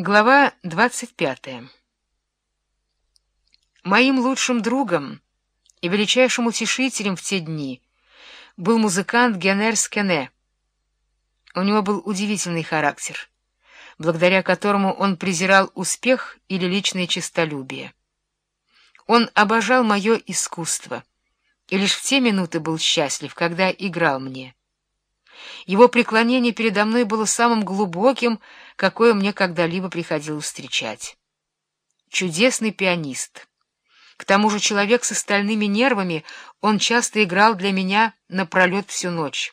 Глава 25. Моим лучшим другом и величайшим утешителем в те дни был музыкант Генер Скене. У него был удивительный характер, благодаря которому он презирал успех или личное честолюбие. Он обожал мое искусство и лишь в те минуты был счастлив, когда играл мне. Его преклонение передо мной было самым глубоким, какое мне когда-либо приходилось встречать. Чудесный пианист. К тому же человек с остальными нервами, он часто играл для меня напролет всю ночь.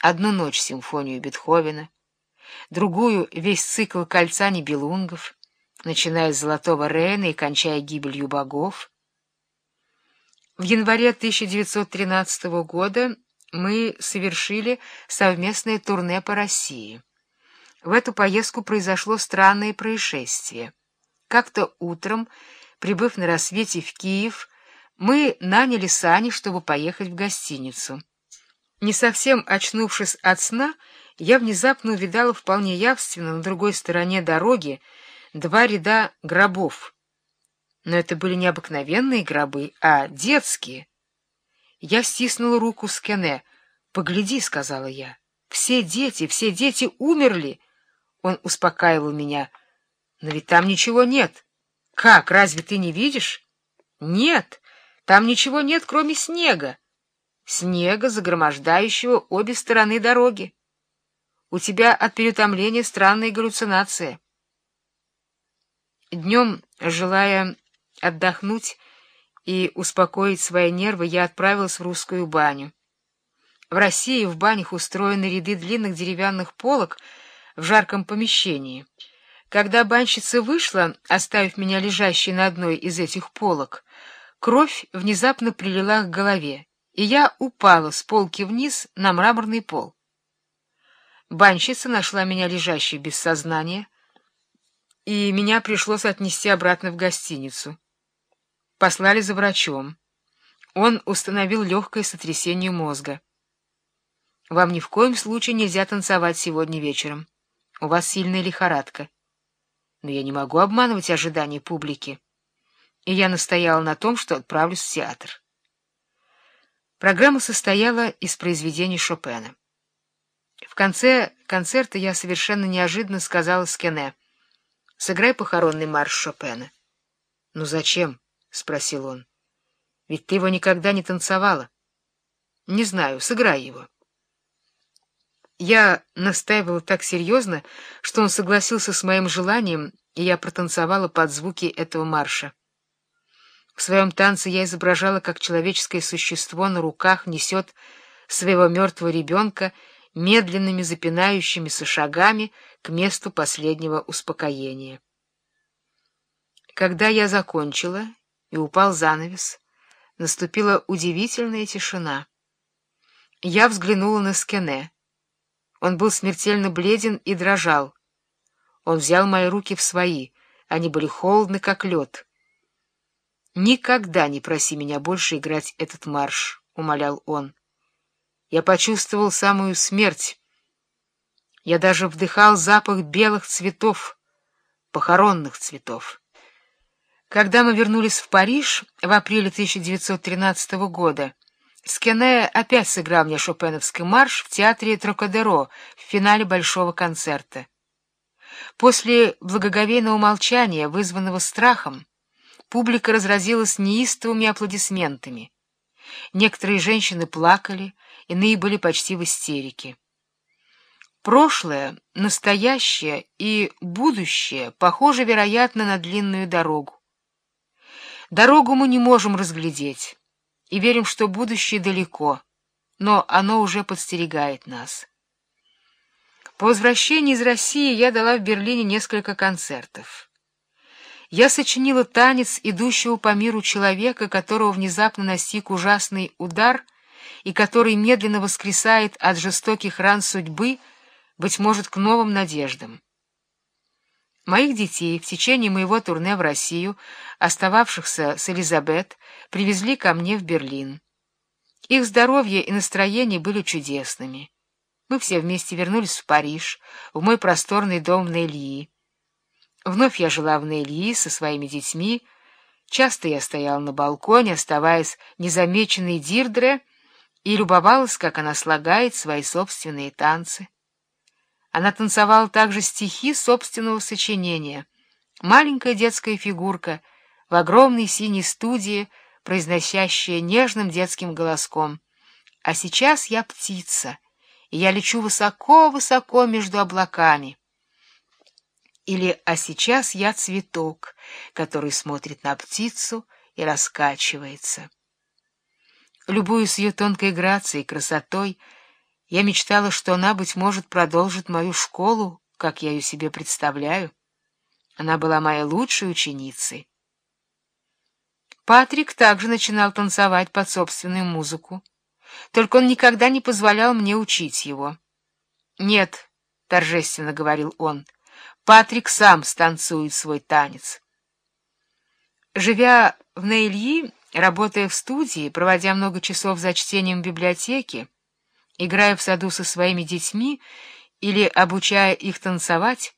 Одну ночь симфонию Бетховена, другую — весь цикл кольца Нибелунгов, начиная с «Золотого Рейна» и кончая гибелью богов. В январе 1913 года мы совершили совместное турне по России. В эту поездку произошло странное происшествие. Как-то утром, прибыв на рассвете в Киев, мы наняли сани, чтобы поехать в гостиницу. Не совсем очнувшись от сна, я внезапно увидала вполне явственно на другой стороне дороги два ряда гробов. Но это были не обыкновенные гробы, а детские — я стиснула руку Скене. «Погляди», — сказала я. «Все дети, все дети умерли!» Он успокаивал меня. «Но ведь там ничего нет». «Как, разве ты не видишь?» «Нет, там ничего нет, кроме снега. Снега, загромождающего обе стороны дороги. У тебя от переутомления странная галлюцинация». Днем, желая отдохнуть, и успокоить свои нервы, я отправилась в русскую баню. В России в банях устроены ряды длинных деревянных полок в жарком помещении. Когда банщица вышла, оставив меня лежащей на одной из этих полок, кровь внезапно прилила к голове, и я упала с полки вниз на мраморный пол. Банщица нашла меня лежащей без сознания, и меня пришлось отнести обратно в гостиницу. Послали за врачом. Он установил легкое сотрясение мозга. Вам ни в коем случае нельзя танцевать сегодня вечером. У вас сильная лихорадка. Но я не могу обманывать ожидания публики. И я настояла на том, что отправлюсь в театр. Программа состояла из произведений Шопена. В конце концерта я совершенно неожиданно сказала Скене, «Сыграй похоронный марш Шопена». «Ну зачем?» — спросил он. — Ведь ты его никогда не танцевала. — Не знаю, сыграй его. Я настаивала так серьезно, что он согласился с моим желанием, и я протанцевала под звуки этого марша. В своем танце я изображала, как человеческое существо на руках несет своего мертвого ребенка медленными запинающимися шагами к месту последнего успокоения. Когда я закончила и упал занавес. Наступила удивительная тишина. Я взглянула на Скене. Он был смертельно бледен и дрожал. Он взял мои руки в свои, они были холодны, как лед. «Никогда не проси меня больше играть этот марш», — умолял он. Я почувствовал самую смерть. Я даже вдыхал запах белых цветов, похоронных цветов. Когда мы вернулись в Париж в апреле 1913 года, Скене опять сыграл мне шопеновский марш в театре Трокадеро в финале большого концерта. После благоговейного молчания, вызванного страхом, публика разразилась неистовыми аплодисментами. Некоторые женщины плакали, иные были почти в истерике. Прошлое, настоящее и будущее похожи, вероятно, на длинную дорогу. Дорогу мы не можем разглядеть и верим, что будущее далеко, но оно уже подстерегает нас. По возвращении из России я дала в Берлине несколько концертов. Я сочинила танец идущего по миру человека, которого внезапно настиг ужасный удар и который медленно воскресает от жестоких ран судьбы, быть может, к новым надеждам. Моих детей в течение моего турне в Россию, остававшихся с Элизабет, привезли ко мне в Берлин. Их здоровье и настроение были чудесными. Мы все вместе вернулись в Париж, в мой просторный дом на. Вновь я жила в Нейлии со своими детьми. Часто я стояла на балконе, оставаясь незамеченной Дирдре, и любовалась, как она слагает свои собственные танцы. Она танцевала также стихи собственного сочинения. Маленькая детская фигурка в огромной синей студии, произносящая нежным детским голоском. А сейчас я птица, и я лечу высоко-высоко между облаками. Или «А сейчас я цветок, который смотрит на птицу и раскачивается». Любуясь ее тонкой грацией красотой, я мечтала, что она, быть может, продолжит мою школу, как я ее себе представляю. Она была моей лучшей ученицей. Патрик также начинал танцевать под собственную музыку, только он никогда не позволял мне учить его. «Нет», — торжественно говорил он, — «Патрик сам станцует свой танец». Живя в Нейльи, работая в студии, проводя много часов за чтением в библиотеке, Играя в саду со своими детьми или обучая их танцевать,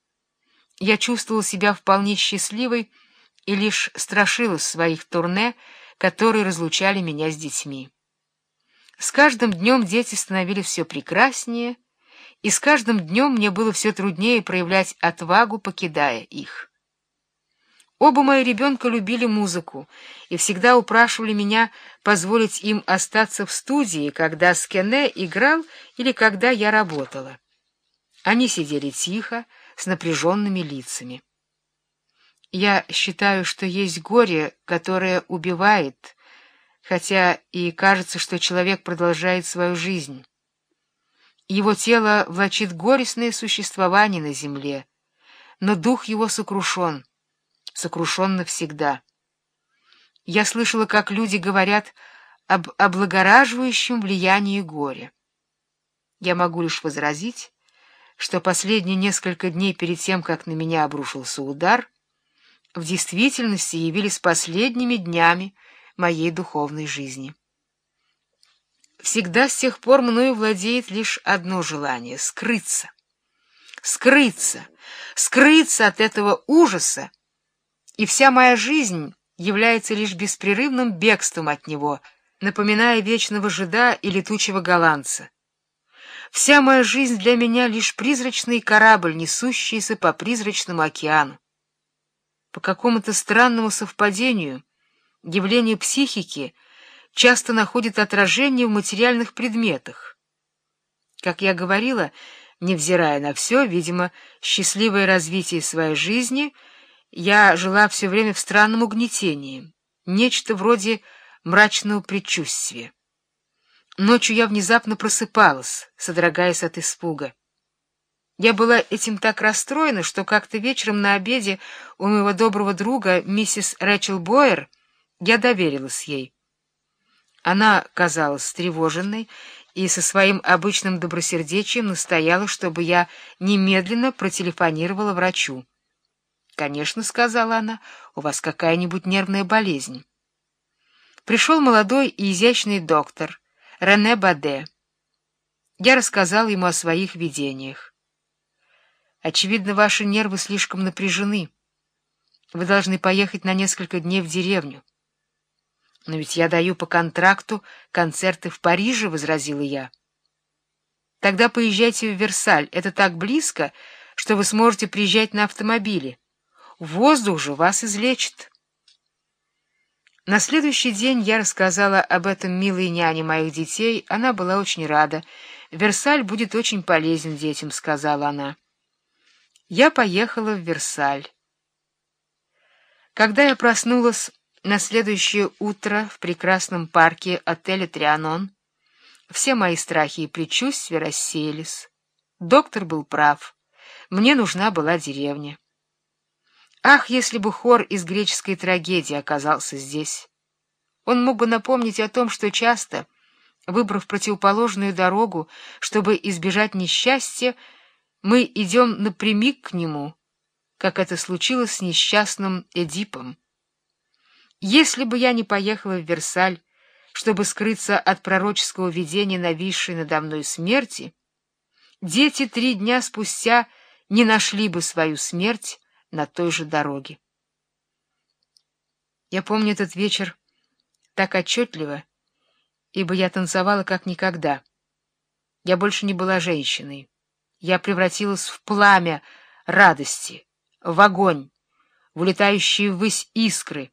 я чувствовал себя вполне счастливой и лишь страшилась своих турне, которые разлучали меня с детьми. С каждым днем дети становились все прекраснее, и с каждым днем мне было все труднее проявлять отвагу, покидая их. Оба мои ребенка любили музыку и всегда упрашивали меня позволить им остаться в студии, когда Скене играл или когда я работала. Они сидели тихо, с напряженными лицами. Я считаю, что есть горе, которое убивает, хотя и кажется, что человек продолжает свою жизнь. Его тело влачит горестное существование на земле, но дух его сокрушен — сокрушен навсегда. Я слышала, как люди говорят об облагораживающем влиянии горя. Я могу лишь возразить, что последние несколько дней перед тем, как на меня обрушился удар, в действительности явились последними днями моей духовной жизни. Всегда с тех пор мною владеет лишь одно желание — скрыться. Скрыться, скрыться от этого ужаса, и вся моя жизнь является лишь беспрерывным бегством от него, напоминая вечного жида и летучего голландца. Вся моя жизнь для меня лишь призрачный корабль, несущийся по призрачному океану. По какому-то странному совпадению явление психики часто находит отражение в материальных предметах. Как я говорила, невзирая на все, видимо, счастливое развитие своей жизни — я жила все время в странном угнетении, нечто вроде мрачного предчувствия. Ночью я внезапно просыпалась, содрогаясь от испуга. Я была этим так расстроена, что как-то вечером на обеде у моего доброго друга, миссис Рэчел Бойер, я доверилась ей. Она казалась встревоженной и со своим обычным добросердечием настояла, чтобы я немедленно протелефонировала врачу. «Конечно», — сказала она, — «у вас какая-нибудь нервная болезнь». Пришел молодой и изящный доктор, Рене Баде. Я рассказал ему о своих видениях. «Очевидно, ваши нервы слишком напряжены. Вы должны поехать на несколько дней в деревню». «Но ведь я даю по контракту концерты в Париже», — возразила я. «Тогда поезжайте в Версаль. Это так близко, что вы сможете приезжать на автомобиле». Воздух же вас излечит. На следующий день я рассказала об этом милой няне моих детей. Она была очень рада. «Версаль будет очень полезен детям», — сказала она. Я поехала в Версаль. Когда я проснулась на следующее утро в прекрасном парке отеля «Трианон», все мои страхи и предчувствия рассеялись. Доктор был прав. Мне нужна была деревня. Ах, если бы хор из греческой трагедии оказался здесь! Он мог бы напомнить о том, что часто, выбрав противоположную дорогу, чтобы избежать несчастья, мы идем напрямик к нему, как это случилось с несчастным Эдипом. Если бы я не поехала в Версаль, чтобы скрыться от пророческого видения нависшей надо мной смерти, дети три дня спустя не нашли бы свою смерть, на той же дороге. Я помню этот вечер так отчетливо, ибо я танцевала как никогда. Я больше не была женщиной. Я превратилась в пламя радости, в огонь, в улетающие ввысь искры,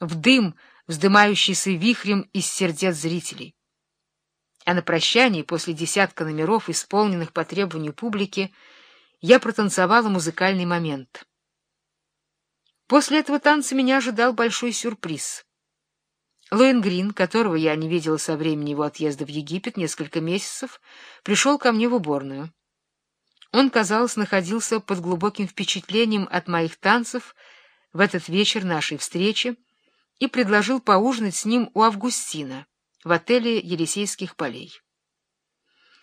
в дым, вздымающийся вихрем из сердец зрителей. А на прощании, после десятка номеров, исполненных по требованию публики, я протанцевала музыкальный момент. После этого танца меня ожидал большой сюрприз. Лоенгрин, которого я не видела со времени его отъезда в Египет несколько месяцев, пришел ко мне в уборную. Он, казалось, находился под глубоким впечатлением от моих танцев в этот вечер нашей встречи и предложил поужинать с ним у Августина в отеле Елисейских полей.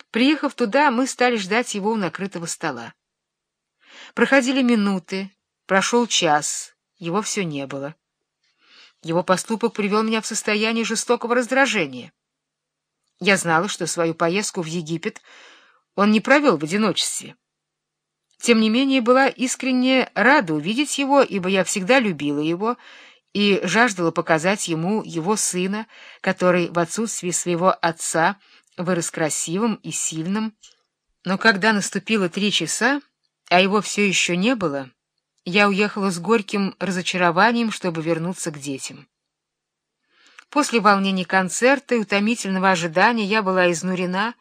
Приехав туда, мы стали ждать его у накрытого стола. Проходили минуты, прошел час, его все не было. Его поступок привел меня в состояние жестокого раздражения. Я знала, что свою поездку в Египет он не провел в одиночестве. Тем не менее, была искренне рада увидеть его, ибо я всегда любила его и жаждала показать ему его сына, который в отсутствии своего отца вырос красивым и сильным. Но когда наступило три часа, а его все еще не было, я уехала с горьким разочарованием, чтобы вернуться к детям. После волнений концерта и утомительного ожидания я была изнурена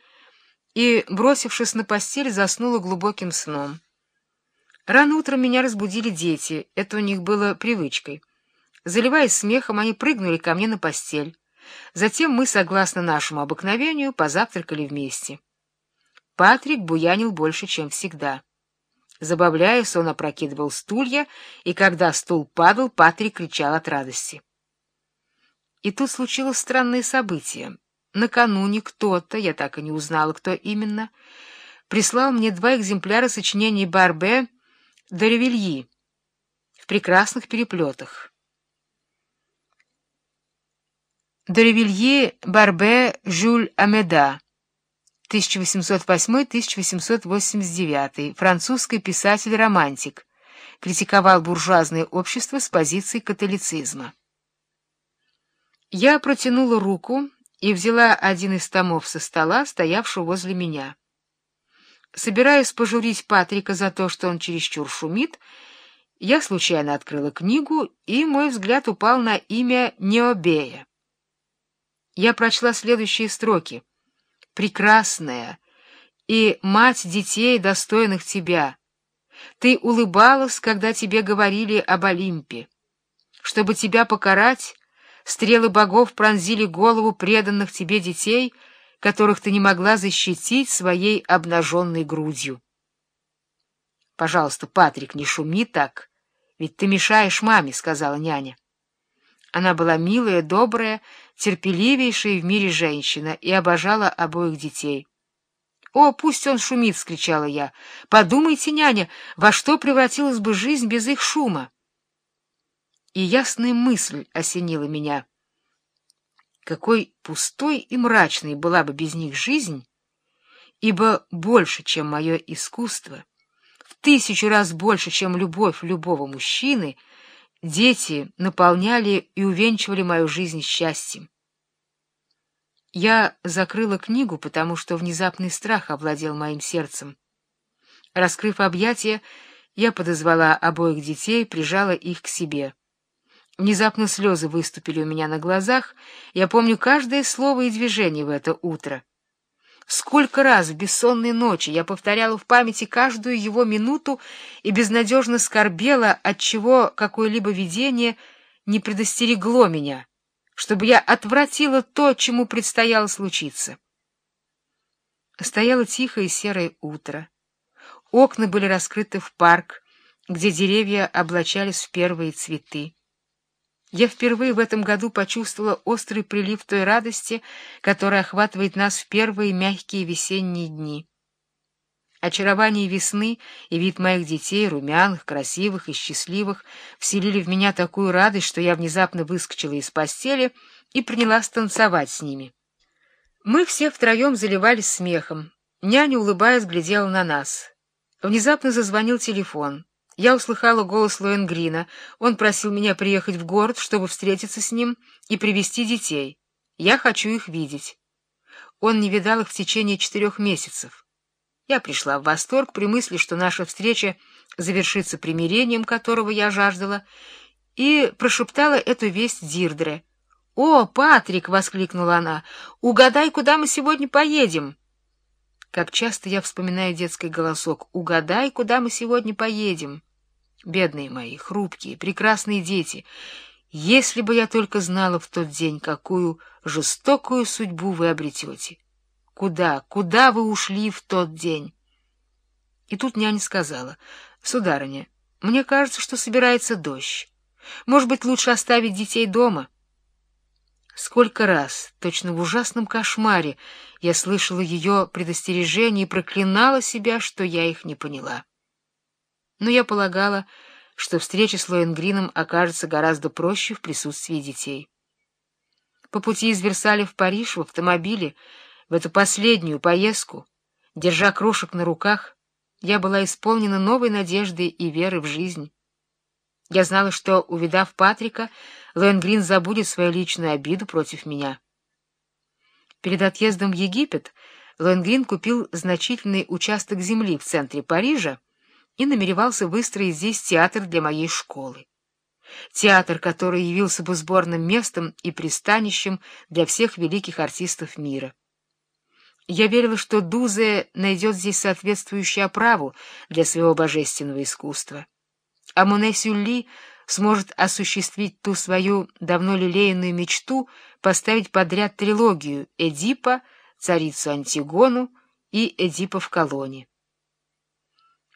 и, бросившись на постель, заснула глубоким сном. Рано утром меня разбудили дети, это у них было привычкой. Заливаясь смехом, они прыгнули ко мне на постель. Затем мы, согласно нашему обыкновению, позавтракали вместе. Патрик буянил больше, чем всегда. Забавляясь, он опрокидывал стулья, и когда стул падал, Патрик кричал от радости. И тут случилось странное событие. Накануне кто-то, я так и не узнала, кто именно, прислал мне два экземпляра сочинений Барбе Доревильи в прекрасных переплетах. Доревилье Барбе Жюль Амеда 1808-1889, французский писатель-романтик, критиковал буржуазное общество с позиции католицизма. Я протянула руку и взяла один из томов со стола, стоявшего возле меня. Собираясь пожурить Патрика за то, что он чересчур шумит, я случайно открыла книгу, и мой взгляд упал на имя Необея. Я прочла следующие строки. «Прекрасная и мать детей, достойных тебя, ты улыбалась, когда тебе говорили об Олимпе. Чтобы тебя покарать, стрелы богов пронзили голову преданных тебе детей — которых ты не могла защитить своей обнаженной грудью. — Пожалуйста, Патрик, не шуми так, ведь ты мешаешь маме, — сказала няня. Она была милая, добрая, терпеливейшая в мире женщина и обожала обоих детей. — О, пусть он шумит! — скричала я. — Подумайте, няня, во что превратилась бы жизнь без их шума? И ясная мысль осенила меня — какой пустой и мрачной была бы без них жизнь, ибо больше, чем мое искусство, в тысячу раз больше, чем любовь любого мужчины, дети наполняли и увенчивали мою жизнь счастьем. Я закрыла книгу, потому что внезапный страх овладел моим сердцем. Раскрыв объятия, я подозвала обоих детей, прижала их к себе. Внезапно слезы выступили у меня на глазах. Я помню каждое слово и движение в это утро. Сколько раз в бессонные ночи я повторяла в памяти каждую его минуту и безнадежно скорбела, отчего какое-либо видение не предостерегло меня, чтобы я отвратила то, чему предстояло случиться. Стояло тихое серое утро. Окна были раскрыты в парк, где деревья облачались в первые цветы. Я впервые в этом году почувствовала острый прилив той радости, которая охватывает нас в первые мягкие весенние дни. Очарование весны и вид моих детей, румяных, красивых и счастливых, вселили в меня такую радость, что я внезапно выскочила из постели и принялась танцевать с ними. Мы все втроем заливались смехом. Няня, улыбаясь, глядела на нас. Внезапно зазвонил телефон. Я услыхала голос Лоенгрина. Он просил меня приехать в город, чтобы встретиться с ним и привести детей. Я хочу их видеть. Он не видал их в течение четырех месяцев. Я пришла в восторг при мысли, что наша встреча завершится примирением, которого я жаждала, и прошептала эту весть Дирдре. «О, Патрик!» — воскликнула она. «Угадай, куда мы сегодня поедем!» Как часто я вспоминаю детский голосок «Угадай, куда мы сегодня поедем!» Бедные мои, хрупкие, прекрасные дети, если бы я только знала в тот день, какую жестокую судьбу вы обретете. Куда, куда вы ушли в тот день? И тут няня сказала, «Сударыня, мне кажется, что собирается дождь. Может быть, лучше оставить детей дома?» Сколько раз, точно в ужасном кошмаре, я слышала ее предостережение и проклинала себя, что я их не поняла но я полагала, что встреча с Лоенгрином окажется гораздо проще в присутствии детей. По пути из Версаля в Париж в автомобиле, в эту последнюю поездку, держа крошек на руках, я была исполнена новой надежды и веры в жизнь. Я знала, что, увидав Патрика, Лоенгрин забудет свою личную обиду против меня. Перед отъездом в Египет Лоенгрин купил значительный участок земли в центре Парижа, и намеревался выстроить здесь театр для моей школы. Театр, который явился бы сборным местом и пристанищем для всех великих артистов мира. Я верила, что Дузе найдет здесь соответствующую оправу для своего божественного искусства. А Моне Сюлли сможет осуществить ту свою давно лелеянную мечту поставить подряд трилогию «Эдипа», «Царицу Антигону» и «Эдипа в колонне».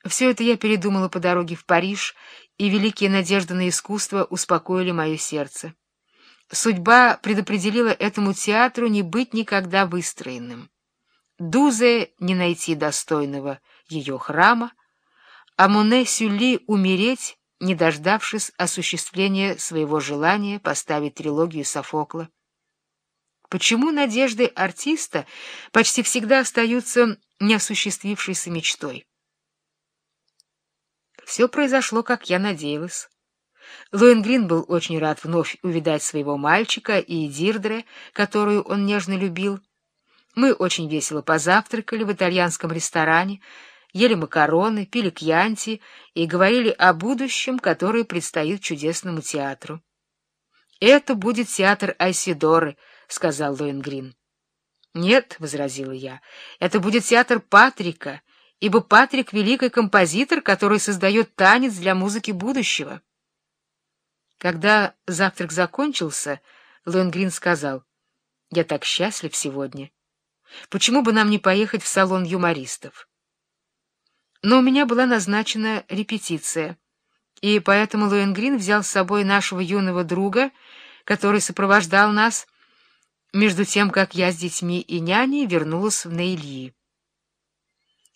Все это я передумала по дороге в Париж, и великие надежды на искусство успокоили мое сердце. Судьба предопределила этому театру не быть никогда выстроенным. Дузе не найти достойного ее храма, а Моне Сюли умереть, не дождавшись осуществления своего желания поставить трилогию Софокла. Почему надежды артиста почти всегда остаются неосуществившейся мечтой? Все произошло, как я надеялась. Лоенгрин был очень рад вновь увидать своего мальчика и Дирдре, которую он нежно любил. Мы очень весело позавтракали в итальянском ресторане, ели макароны, пили кьянти и говорили о будущем, которое предстоит чудесному театру. «Это будет театр Айсидоры», — сказал Лоенгрин. «Нет», — возразила я, — «это будет театр Патрика» ибо Патрик — великий композитор, который создает танец для музыки будущего. Когда завтрак закончился, Лоенгрин сказал, «Я так счастлив сегодня. Почему бы нам не поехать в салон юмористов?» Но у меня была назначена репетиция, и поэтому Лоенгрин взял с собой нашего юного друга, который сопровождал нас, между тем, как я с детьми и няней вернулась в Нейльи.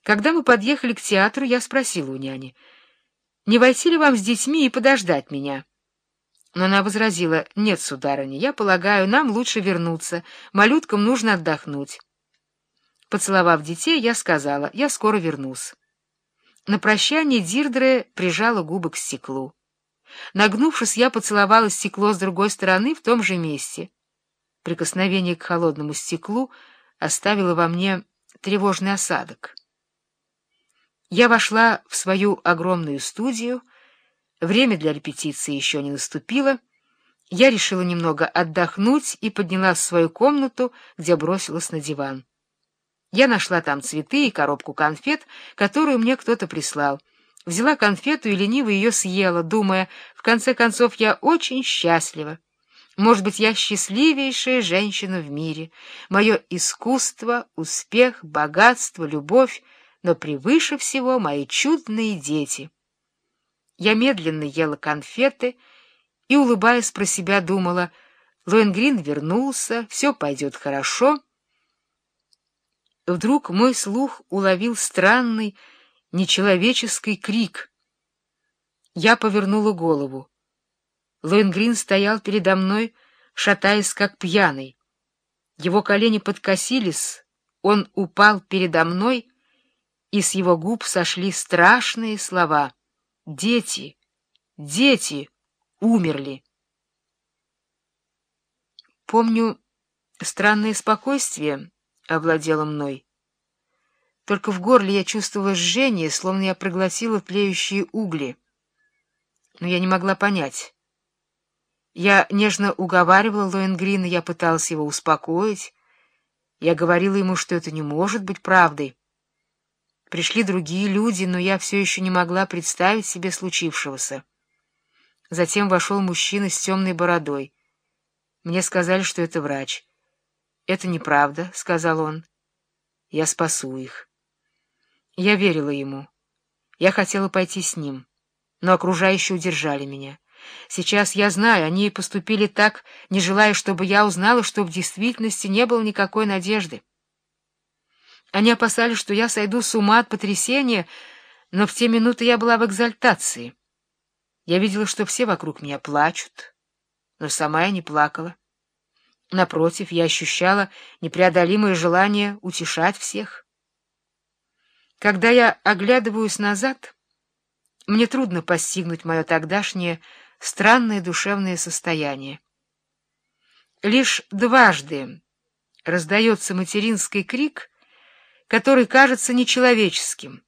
Когда мы подъехали к театру, я спросила у няни, не войти ли вам с детьми и подождать меня? Но она возразила, нет, сударыня, я полагаю, нам лучше вернуться, малюткам нужно отдохнуть. Поцеловав детей, я сказала, я скоро вернусь. На прощание Дирдре прижала губы к стеклу. Нагнувшись, я поцеловала стекло с другой стороны в том же месте. Прикосновение к холодному стеклу оставило во мне тревожный осадок. Я вошла в свою огромную студию. Время для репетиции еще не наступило. Я решила немного отдохнуть и поднялась в свою комнату, где бросилась на диван. Я нашла там цветы и коробку конфет, которую мне кто-то прислал. Взяла конфету и лениво ее съела, думая, в конце концов, я очень счастлива. Может быть, я счастливейшая женщина в мире. Мое искусство, успех, богатство, любовь — но превыше всего мои чудные дети. Я медленно ела конфеты и, улыбаясь про себя, думала, Лоенгрин вернулся, все пойдет хорошо. Вдруг мой слух уловил странный, нечеловеческий крик. Я повернула голову. Лоенгрин стоял передо мной, шатаясь как пьяный. Его колени подкосились, он упал передо мной — и с его губ сошли страшные слова — Дети, дети умерли. Помню, странное спокойствие овладело мной. Только в горле я чувствовала жжение, словно я проглотила тлеющие угли. Но я не могла понять. Я нежно уговаривала Лоенгрина, я пыталась его успокоить. Я говорила ему, что это не может быть правдой. Пришли другие люди, но я все еще не могла представить себе случившегося. Затем вошел мужчина с темной бородой. Мне сказали, что это врач. — Это неправда, — сказал он. — Я спасу их. Я верила ему. Я хотела пойти с ним, но окружающие удержали меня. Сейчас я знаю, они поступили так, не желая, чтобы я узнала, что в действительности не было никакой надежды. Они опасались, что я сойду с ума от потрясения, но в те минуты я была в экзальтации. Я видела, что все вокруг меня плачут, но сама я не плакала. Напротив, я ощущала непреодолимое желание утешать всех. Когда я оглядываюсь назад, мне трудно постигнуть мое тогдашнее странное душевное состояние. Лишь дважды раздается материнский крик, который кажется нечеловеческим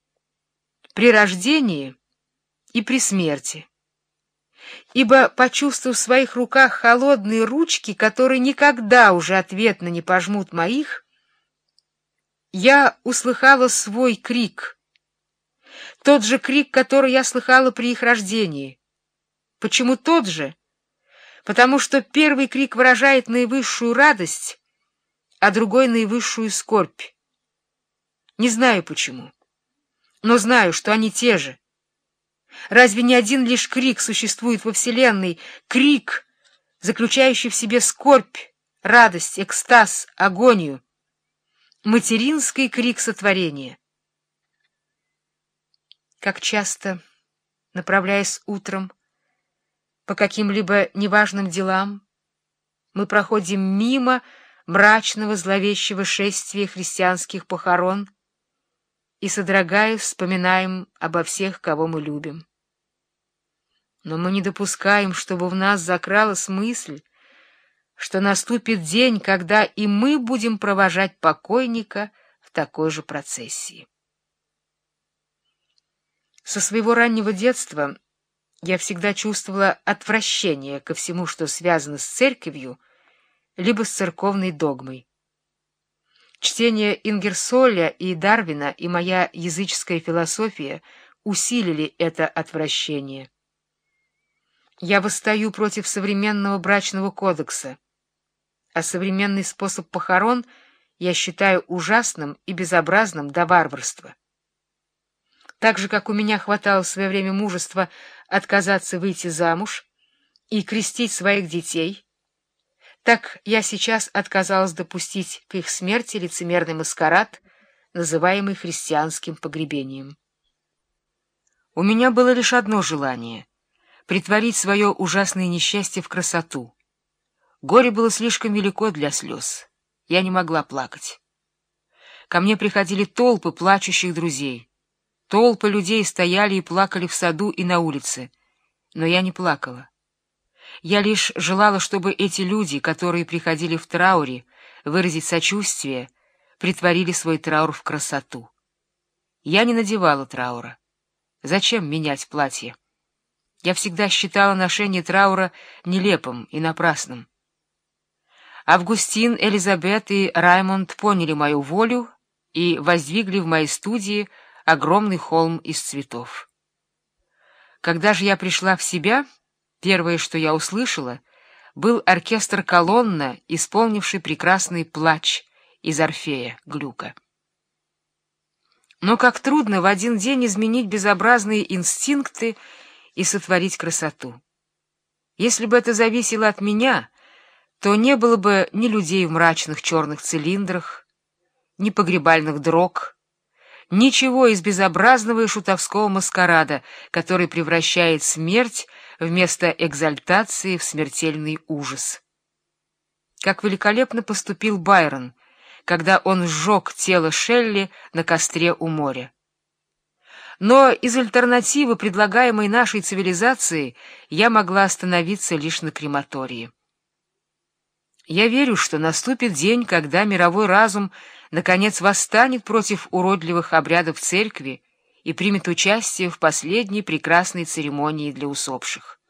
— при рождении и при смерти ибо, почувствовав в своих руках холодные ручки, которые никогда уже ответно не пожмут моих, я услыхала свой крик, тот же крик, который я слыхала при их рождении. Почему тот же? Потому что первый крик выражает наивысшую радость, а другой — наивысшую скорбь. Не знаю почему, но знаю, что они те же — Разве не один лишь крик существует во Вселенной? Крик, заключающий в себе скорбь, радость, экстаз, агонию. Материнский крик сотворения. Как часто, направляясь утром по каким-либо неважным делам, мы проходим мимо мрачного зловещего шествия христианских похорон и, содрогаясь, вспоминаем обо всех, кого мы любим. Но мы не допускаем, чтобы в нас закралась мысль, что наступит день, когда и мы будем провожать покойника в такой же процессии. Со своего раннего детства я всегда чувствовала отвращение ко всему, что связано с церковью, либо с церковной догмой. Чтение Ингерсоля и Дарвина и моя языческая философия усилили это отвращение. Я восстаю против современного брачного кодекса, а современный способ похорон я считаю ужасным и безобразным до варварства. Так же, как у меня хватало в свое время мужества отказаться выйти замуж и крестить своих детей, так я сейчас отказалась допустить к их смерти лицемерный маскарад, называемый христианским погребением. У меня было лишь одно желание — притворить свое ужасное несчастье в красоту. Горе было слишком велико для слез. Я не могла плакать. Ко мне приходили толпы плачущих друзей. Толпы людей стояли и плакали в саду и на улице. Но я не плакала. Я лишь желала, чтобы эти люди, которые приходили в трауре, выразить сочувствие, притворили свой траур в красоту. Я не надевала траура. Зачем менять платье? Я всегда считала ношение траура нелепым и напрасным. Августин, Элизабет и Раймонд поняли мою волю и воздвигли в моей студии огромный холм из цветов. Когда же я пришла в себя, первое, что я услышала, был оркестр колонна, исполнивший прекрасный плач из Орфея Глюка. Но как трудно в один день изменить безобразные инстинкты и сотворить красоту. Если бы это зависело от меня, то не было бы ни людей в мрачных черных цилиндрах, ни погребальных дрог, ничего из безобразного и шутовского маскарада, который превращает смерть вместо экзальтации в смертельный ужас. Как великолепно поступил Байрон, когда он сжег тело Шелли на костре у моря. Но из альтернативы, предлагаемой нашей цивилизации, я могла остановиться лишь на крематории. Я верю, что наступит день, когда мировой разум наконец восстанет против уродливых обрядов церкви и примет участие в последней прекрасной церемонии для усопших.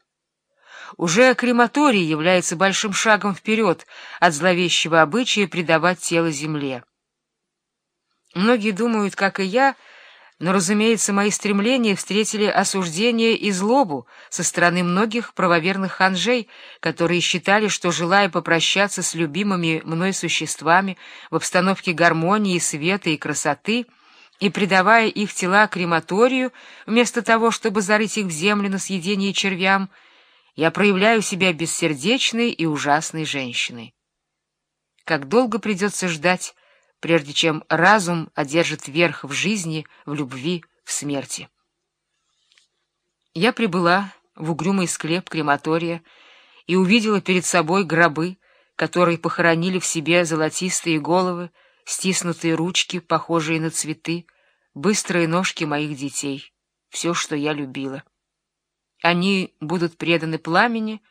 Уже крематорий является большим шагом вперед от зловещего обычая предавать тело земле. Многие думают, как и я, но, разумеется, мои стремления встретили осуждение и злобу со стороны многих правоверных ханжей, которые считали, что, желая попрощаться с любимыми мной существами в обстановке гармонии, света и красоты, и предавая их тела крематорию, вместо того, чтобы зарыть их в землю на съедение червям, я проявляю себя бессердечной и ужасной женщиной. Как долго придется ждать, прежде чем разум одержит верх в жизни, в любви, в смерти. Я прибыла в угрюмый склеп крематория и увидела перед собой гробы, которые похоронили в себе золотистые головы, стиснутые ручки, похожие на цветы, быстрые ножки моих детей, все, что я любила. Они будут преданы пламени,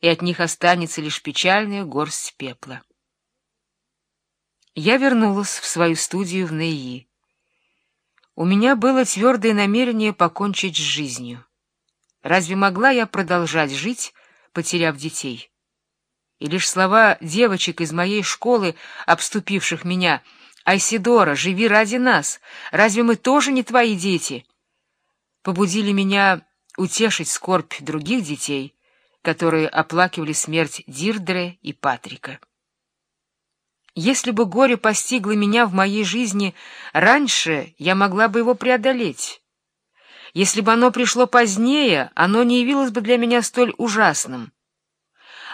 и от них останется лишь печальная горсть пепла. Я вернулась в свою студию в Нейи. У меня было твердое намерение покончить с жизнью. Разве могла я продолжать жить, потеряв детей? И лишь слова девочек из моей школы, обступивших меня, «Айсидора, живи ради нас! Разве мы тоже не твои дети?» побудили меня утешить скорбь других детей, которые оплакивали смерть Дирдре и Патрика. Если бы горе постигло меня в моей жизни раньше, я могла бы его преодолеть. Если бы оно пришло позднее, оно не явилось бы для меня столь ужасным.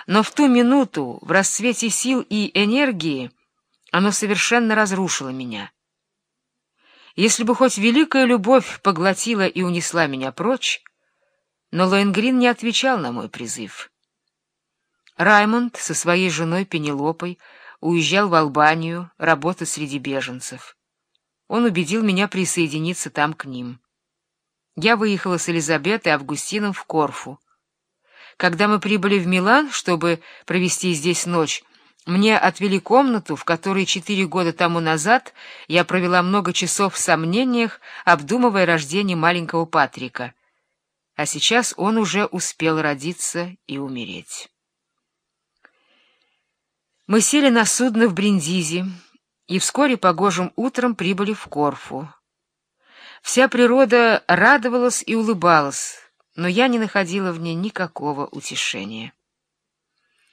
Но в ту минуту, в расцвете сил и энергии, оно совершенно разрушило меня. Если бы хоть великая любовь поглотила и унесла меня прочь, но Лоенгрин не отвечал на мой призыв. Раймонд со своей женой Пенелопой уезжал в Албанию работать среди беженцев. Он убедил меня присоединиться там к ним. Я выехала с Элизабетой и Августином в Корфу. Когда мы прибыли в Милан, чтобы провести здесь ночь, мне отвели комнату, в которой четыре года тому назад я провела много часов в сомнениях, обдумывая рождение маленького Патрика. А сейчас он уже успел родиться и умереть. Мы сели на судно в Бриндизи и вскоре погожим утром прибыли в Корфу. Вся природа радовалась и улыбалась, но я не находила в ней никакого утешения.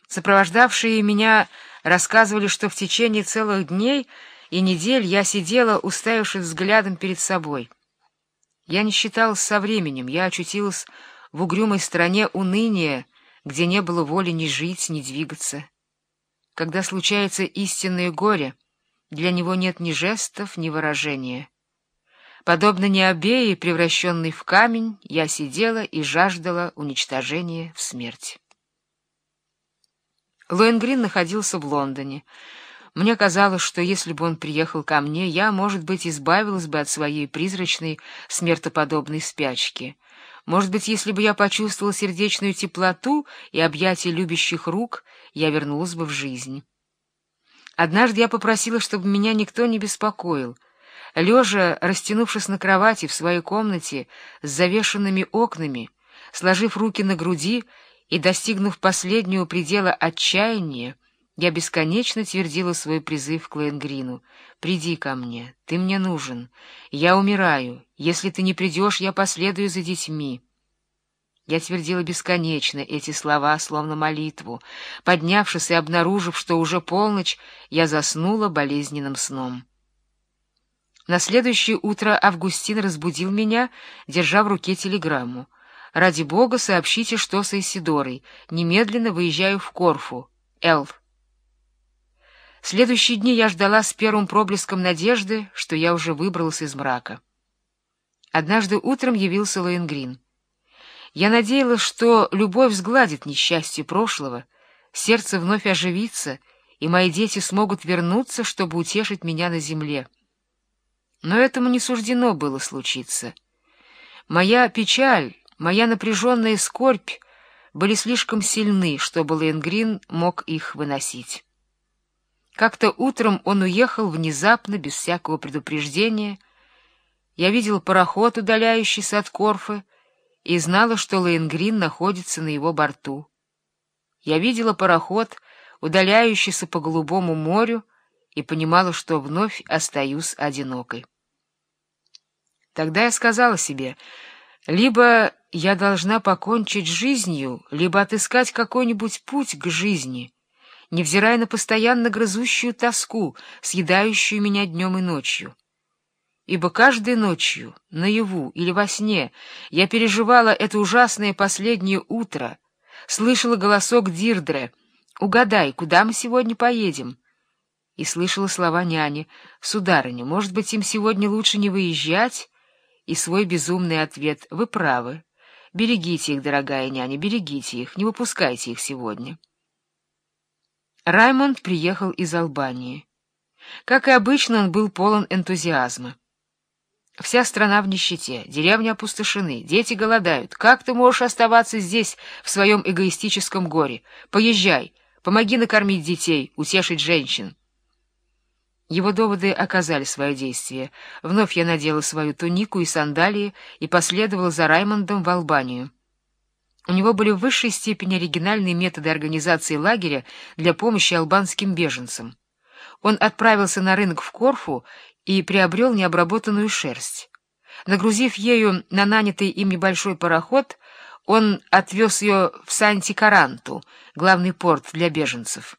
Сопровождавшие меня рассказывали, что в течение целых дней и недель я сидела, уставившись взглядом перед собой. Я не считалась со временем, я очутилась в угрюмой стране уныния, где не было воли ни жить, ни двигаться. Когда случается истинное горе, для него нет ни жестов, ни выражения. Подобно Необее, превращенной в камень, я сидела и жаждала уничтожения в смерть. Лоенгрин находился в Лондоне. Мне казалось, что если бы он приехал ко мне, я, может быть, избавилась бы от своей призрачной смертоподобной спячки. Может быть, если бы я почувствовала сердечную теплоту и объятия любящих рук, я вернулась бы в жизнь. Однажды я попросила, чтобы меня никто не беспокоил. Лежа, растянувшись на кровати в своей комнате с завешенными окнами, сложив руки на груди и достигнув последнего предела отчаяния, я бесконечно твердила свой призыв к Лэнгрину. «Приди ко мне, ты мне нужен. Я умираю. Если ты не придешь, я последую за детьми». Я твердила бесконечно эти слова, словно молитву. Поднявшись и обнаружив, что уже полночь, я заснула болезненным сном. На следующее утро Августин разбудил меня, держа в руке телеграмму. «Ради бога, сообщите, что с Исидорой. Немедленно выезжаю в Корфу. Эл». Следующие дни я ждала с первым проблеском надежды, что я уже выбралась из мрака. Однажды утром явился Лоенгрин. Я надеялась, что любовь сгладит несчастье прошлого, сердце вновь оживится, и мои дети смогут вернуться, чтобы утешить меня на земле. Но этому не суждено было случиться — Моя печаль, моя напряженная скорбь были слишком сильны, чтобы Лейнгрин мог их выносить. Как-то утром он уехал внезапно, без всякого предупреждения. Я видел пароход, удаляющийся от Корфы, и знала, что Лейнгрин находится на его борту. Я видела пароход, удаляющийся по Голубому морю, и понимала, что вновь остаюсь одинокой. Тогда я сказала себе, либо я должна покончить жизнью, либо отыскать какой-нибудь путь к жизни, невзирая на постоянно грызущую тоску, съедающую меня днем и ночью. Ибо каждой ночью, наяву или во сне, я переживала это ужасное последнее утро, слышала голосок Дирдре «Угадай, куда мы сегодня поедем?» и слышала слова няни «Сударыня, может быть, им сегодня лучше не выезжать?» И свой безумный ответ «Вы правы. Берегите их, дорогая няня, берегите их, не выпускайте их сегодня». Раймонд приехал из Албании. Как и обычно, он был полон энтузиазма. Вся страна в нищете, деревни опустошены, дети голодают. Как ты можешь оставаться здесь, в своем эгоистическом горе? Поезжай, помоги накормить детей, утешить женщин. Его доводы оказали свое действие. Вновь я надела свою тунику и сандалии и последовала за Раймондом в Албанию. У него были в высшей степени оригинальные методы организации лагеря для помощи албанским беженцам. Он отправился на рынок в Корфу и приобрел необработанную шерсть. Нагрузив ею на нанятый им небольшой пароход, он отвез ее в Санти-Каранту, главный порт для беженцев.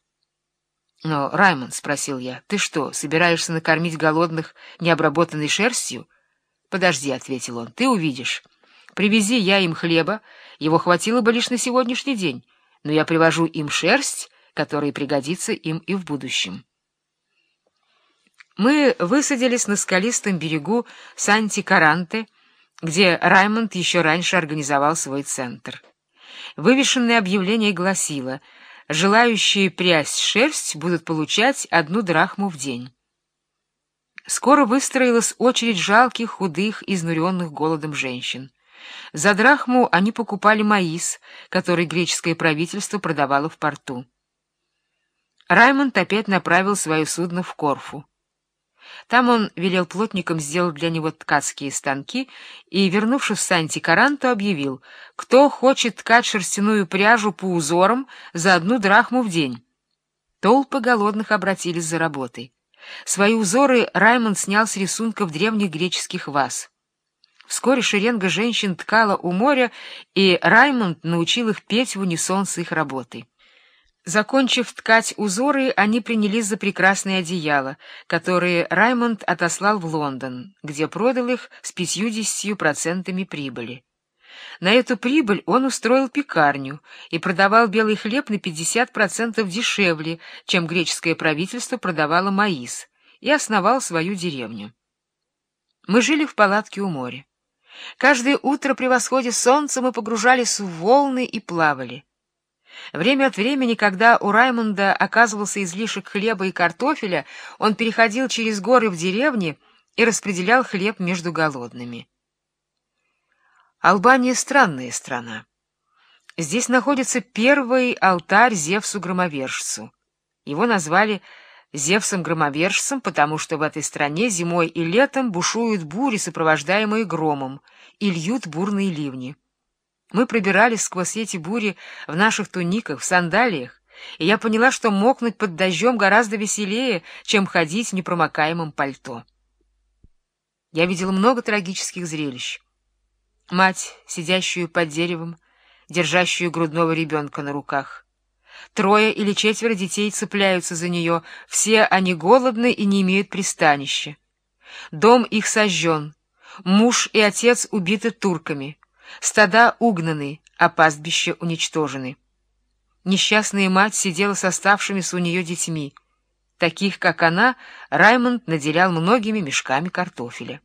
Но, Раймонд, — спросил я, — ты что, собираешься накормить голодных необработанной шерстью? — Подожди, — ответил он, — ты увидишь. Привези я им хлеба, его хватило бы лишь на сегодняшний день, но я привожу им шерсть, которая пригодится им и в будущем. Мы высадились на скалистом берегу Санти-Каранте, где Раймонд еще раньше организовал свой центр. Вывешенное объявление гласило — желающие прясть шерсть будут получать одну драхму в день. Скоро выстроилась очередь жалких, худых, изнуренных голодом женщин. За драхму они покупали маис, который греческое правительство продавало в порту. Раймонд опять направил свое судно в Корфу. Там он велел плотникам сделать для него ткацкие станки и, вернувшись в Санти-Каранту, объявил, кто хочет ткать шерстяную пряжу по узорам за одну драхму в день. Толпы голодных обратились за работой. Свои узоры Раймонд снял с рисунков древних греческих ваз. Вскоре шеренга женщин ткала у моря, и Раймонд научил их петь в унисон с их работой. Закончив ткать узоры, они принялись за прекрасные одеяла, которые Раймонд отослал в Лондон, где продал их с пятьюдесятью процентами прибыли. На эту прибыль он устроил пекарню и продавал белый хлеб на 50% дешевле, чем греческое правительство продавало маис, и основал свою деревню. Мы жили в палатке у моря. Каждое утро при восходе солнца мы погружались в волны и плавали. Время от времени, когда у Раймонда оказывался излишек хлеба и картофеля, он переходил через горы в деревни и распределял хлеб между голодными. Албания — странная страна. Здесь находится первый алтарь Зевсу-громовержцу. Его назвали Зевсом-громовержцем, потому что в этой стране зимой и летом бушуют бури, сопровождаемые громом, и льют бурные ливни. Мы пробирались сквозь эти бури в наших туниках, в сандалиях, и я поняла, что мокнуть под дождем гораздо веселее, чем ходить в непромокаемом пальто. Я видела много трагических зрелищ. Мать, сидящую под деревом, держащую грудного ребенка на руках. Трое или четверо детей цепляются за нее, все они голодны и не имеют пристанища. Дом их сожжен, муж и отец убиты турками — Стада угнаны, а пастбища уничтожены. Несчастная мать сидела с оставшимися у нее детьми. Таких, как она, Раймонд наделял многими мешками картофеля.